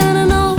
standing on